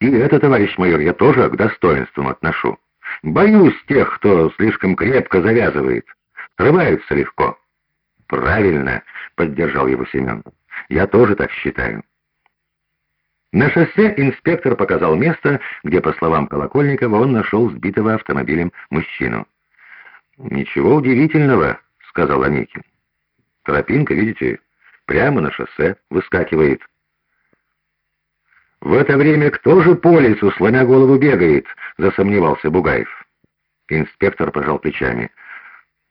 И это, товарищ майор, я тоже к достоинствам отношу. Боюсь тех, кто слишком крепко завязывает. Срываются легко. Правильно, поддержал его Семен. Я тоже так считаю. На шоссе инспектор показал место, где, по словам Колокольникова, он нашел сбитого автомобилем мужчину. «Ничего удивительного», — сказал Аникин. «Тропинка, видите, прямо на шоссе выскакивает». «В это время кто же по лесу, сломя голову, бегает?» — засомневался Бугаев. Инспектор пожал плечами.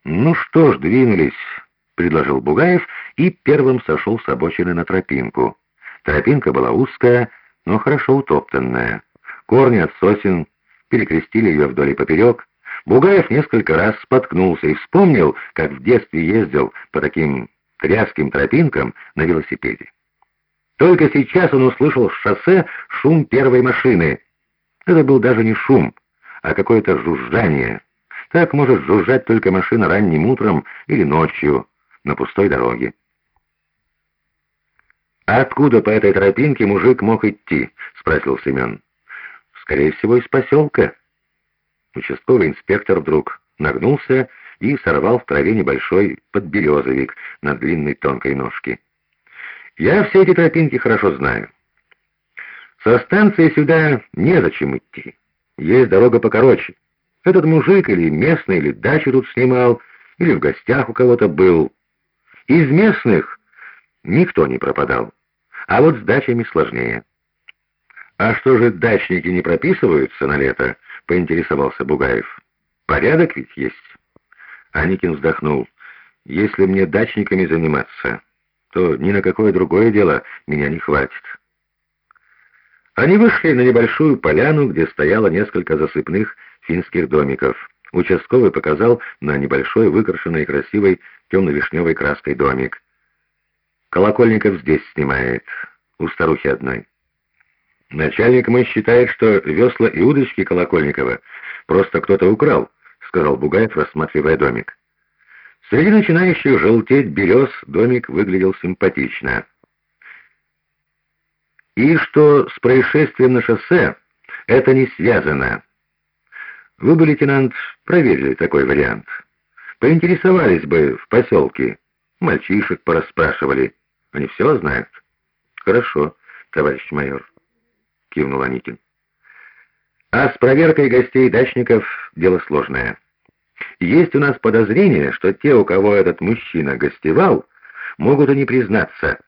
«Ну что ж, двинулись», — предложил Бугаев и первым сошел с обочины на тропинку. Тропинка была узкая, но хорошо утоптанная. Корни от сосен перекрестили ее вдоль и поперек. Бугаев несколько раз споткнулся и вспомнил, как в детстве ездил по таким тряским тропинкам на велосипеде. Только сейчас он услышал с шоссе шум первой машины. Это был даже не шум, а какое-то жужжание. Так может жужжать только машина ранним утром или ночью на пустой дороге. «А откуда по этой тропинке мужик мог идти?» — спросил Семен. «Скорее всего, из поселка». Участковый инспектор вдруг нагнулся и сорвал в траве небольшой подберезовик на длинной тонкой ножке. «Я все эти тропинки хорошо знаю. Со станции сюда незачем идти. Есть дорога покороче. Этот мужик или местный, или дачу тут снимал, или в гостях у кого-то был. Из местных никто не пропадал. А вот с дачами сложнее. «А что же дачники не прописываются на лето?» — поинтересовался Бугаев. «Порядок ведь есть». Аникин вздохнул. «Если мне дачниками заниматься, то ни на какое другое дело меня не хватит». Они вышли на небольшую поляну, где стояло несколько засыпных финских домиков. Участковый показал на небольшой, выкрашенный красивой темно-вишневой краской домик. Колокольников здесь снимает, у старухи одной. Начальник мой считает, что весла и удочки Колокольникова просто кто-то украл, сказал Бугаев, рассматривая домик. Среди начинающих желтеть берез домик выглядел симпатично. И что с происшествием на шоссе это не связано. Вы бы, лейтенант, проверили такой вариант. Поинтересовались бы в поселке, мальчишек порасспрашивали. Они все знают. Хорошо, товарищ майор, кивнул Аникин. А с проверкой гостей дачников дело сложное. Есть у нас подозрение, что те, у кого этот мужчина гостевал, могут и не признаться,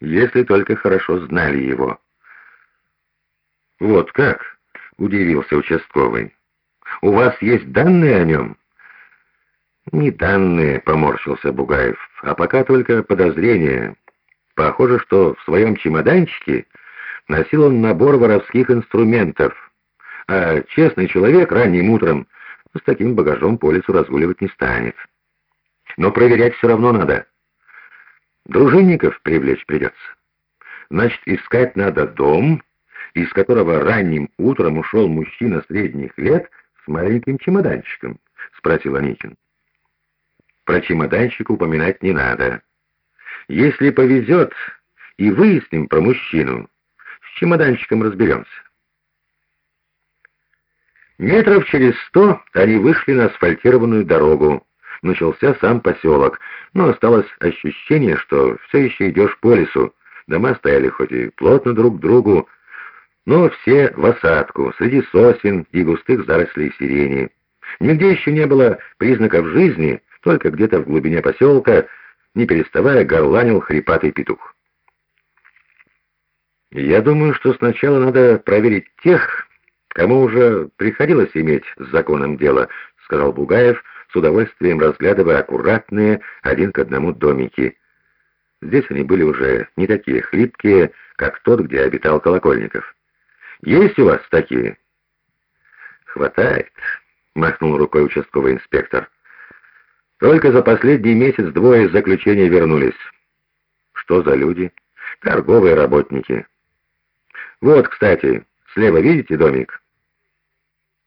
если только хорошо знали его. «Вот как?» — удивился участковый. «У вас есть данные о нем?» «Не данные», — поморщился Бугаев, — «а пока только подозрения. Похоже, что в своем чемоданчике носил он набор воровских инструментов, а честный человек ранним утром с таким багажом по лесу разгуливать не станет. Но проверять все равно надо. Дружинников привлечь придется. Значит, искать надо дом, из которого ранним утром ушел мужчина средних лет с маленьким чемоданчиком, — спросил Аникин. Про чемоданчик упоминать не надо. Если повезет и выясним про мужчину, с чемоданчиком разберемся. Метров через сто они вышли на асфальтированную дорогу. Начался сам поселок, но осталось ощущение, что все еще идешь по лесу. Дома стояли хоть и плотно друг к другу, но все в осадку, среди сосен и густых зарослей сирени. Нигде еще не было признаков жизни, только где-то в глубине поселка, не переставая, горланил хрипатый петух. «Я думаю, что сначала надо проверить тех, кому уже приходилось иметь с законом дело», — сказал Бугаев, с удовольствием разглядывая аккуратные один к одному домики. Здесь они были уже не такие хлипкие, как тот, где обитал Колокольников. «Есть у вас такие?» «Хватает», — махнул рукой участковый инспектор. Только за последний месяц двое из заключения вернулись. Что за люди? Торговые работники. Вот, кстати, слева видите домик?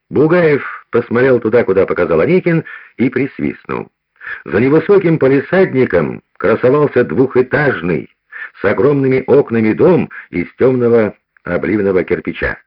Бугаев посмотрел туда, куда показал Аникин, и присвистнул. За невысоким полисадником красовался двухэтажный, с огромными окнами дом из темного обливного кирпича.